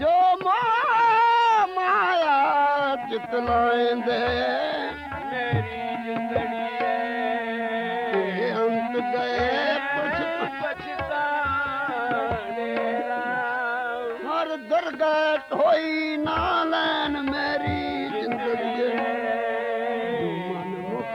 जो माया चिते पुल दुगो नैन मेरी जिंदगीअ मनमुख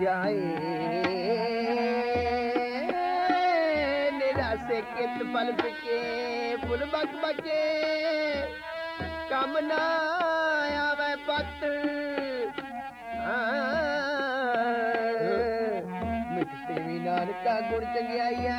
ਜਾਏ। ਨਿਰਾਸੇ ਕਿਤ ਪਲ ਪਿਕੇ ਫੁੱਲ ਬਕ ਬਕੇ। ਕਮ ਨਾ ਆਵੇ ਪਤ। ਮਿਟ ਸੇਵੀ ਨਾਨਕਾ ਗੁਣ ਚੰਗਿਆਈਆ।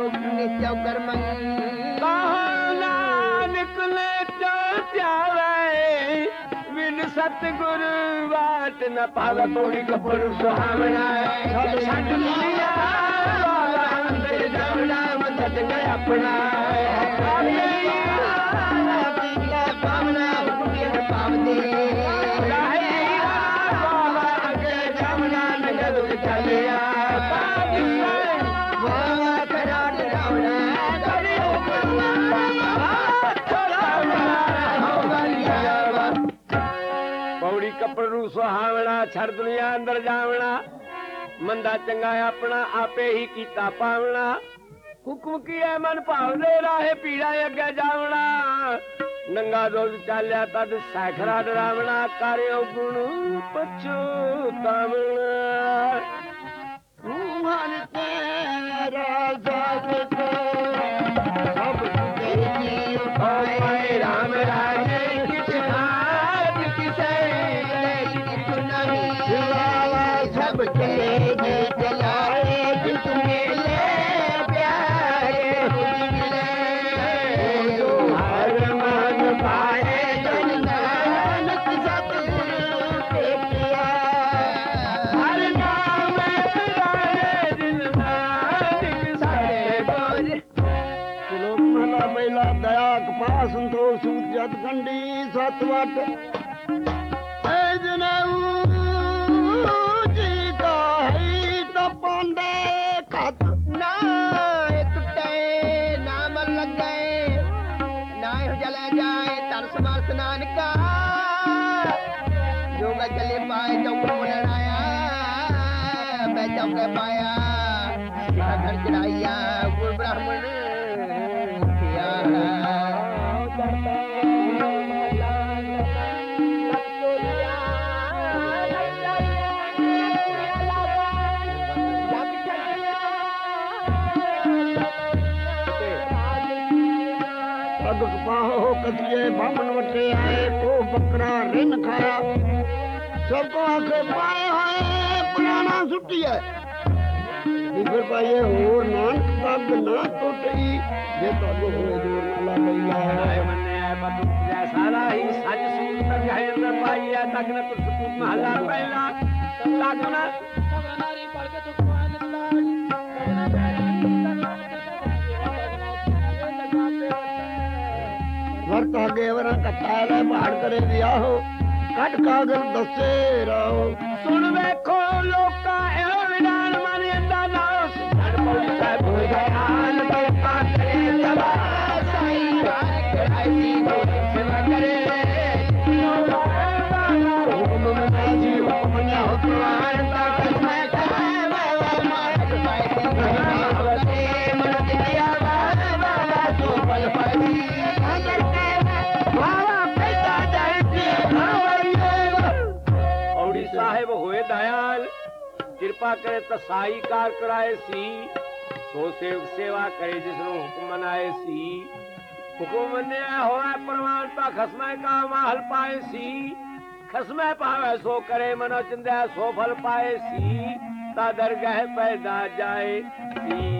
ਮਨ ਨੂੰ ਨਿਯਤਿਓ ਕਰਮਾਂ ਕਹੋ ਲਾ ਨਿਕਲੇ ਚੱਤਿਆ ਵੇ ਮਨ ਸਤਗੁਰ ਬਾਤ ਨਾ ਪਾਲ ਕੋੜੀ ਕਪੜ ਸੁਹਾਣਾ ਹੈ ਸਭ ਸੰਤ ਲੀਆ ਸੁਹਾਵਣਾ ਛੱਡ ਦੁਨੀਆ ਅੰਦਰ ਜਾਵਣਾ। ਮੰਦਾ ਚੰਗਾ ਆਪਣਾ ਆਪੇ ਹੀ ਕੀਤਾ ਪਾਵਣਾ। ਹੁਕਮ ਕੀ ਹੈ ਮਨ ਭਾਵਦੇ ਰਾਹੇ ਪੀੜਾ ਅੱਗੇ ਜਾਵਣਾ। ਨੰਗਾ ਦੁੱਧ ਚਾਲਿਆ ਤਦ ਸੈਖਰਾ ਡਰਾਵਣਾ ਕਰਿਓ ਗੁਣ ਪਛਤਾਵਣਾ ਮਨ ਤੇਰਾ ਜਗ ਸਤ ਵਟ। ਐ ਜਨਉ ਜੀ ਕਾਹੀ ਤਪੰਦੇ ਖਤ ਨਾ ਇਹ ਟੁੱਟੇ ਨਾ ਲੱਗੇ। ਨਾ ਇਹ ਜਲੇ ਜਾਏ ਤਰਸ ਮਰਸ ਨਾਨਕਾ। ਜੋ ਮੈਂ ਚਲੇ ਪਾਏ ਚੌਕ ਬੋਲਣ ਆਇਆ, ਮੈਂ ਚੌਕੇ ਪਾਇਆ। ਘਰ ਚੜਾਈਆ ਗੁਰ ਬ੍ਰਾਹਮਣ ਕਥਿਏ ਬਾਮਨ ਵਟੇ ਆਏ ਕੋ ਬੱਕਰਾ ਰਿਨ ਖਾਇਆ। ਸਭ ਕੋ ਆਖੇ ਪਾਏ ਹੋਏ ਪੁਰਾਣਾ ਸੁੱਟੀਐ ਫਿਰ ਪਾਈਏ ਹੋਰ ਨਾਨਕ ਤੱਕ ਨਾ ਟੁੱਟਈ ਜੇ ਤੁਹਾਨੂੰ ਹੋਏ ਜੋਰ ਨਾ ਲਈਆ ਮੰਨਿਆ ਬਤੁ ਜੈ ਸਾਰਾ ਹੀ ਸੱਚ ਸੂਤ ਹੈ ਅੰਦਰ ਪਾਈਆ ਤੱਕ ਨਾ ਤੁਸ ਤੂਤ ਮਹਲਾ ਪਹਿਲਾ। ਤੱਕ ਨਾ ਵਰਤ ਹਗੇ ਵਰਾਂ ਕਟਾ ਲੈ ਬਾੜ ਕਰੇ ਵਿਆਹੋ। ਕੱਟ ਕਾਗਲ ਦੱਸੇ ਰਹੋ। ਸੁਣ ਵੇਖੋ ਲੋਕਾਂ ਕਿਰਪਾ ਕਰੇ ਤਸਾਈ ਕਾਰ ਕਰਾਏ ਸੀ। ਸੋ ਸੇਵ ਸੇਵਾ ਕਰੇ ਜਿਸ ਨੂੰ ਹੁਕਮ ਮਨਾਏ ਸੀ। ਹੁਕਮ ਮੰਨਿਆ ਹੋਇਆ ਪ੍ਰਮਾਣ ਤਾਂ ਖਸਮੈ ਕਾ ਮਾਹਲ ਪਾਏ ਸੀ। ਖਸਮੈ ਪਾਵੇ ਸੋ ਕਰੇ, ਮਨੋ ਚਿੰਦੈ ਸੋ ਫਲ ਪਾਏ ਸੀ। ਤਾ ਦਰਗਹਿ ਪੈਦਾ ਜਾਏ ਸੀ।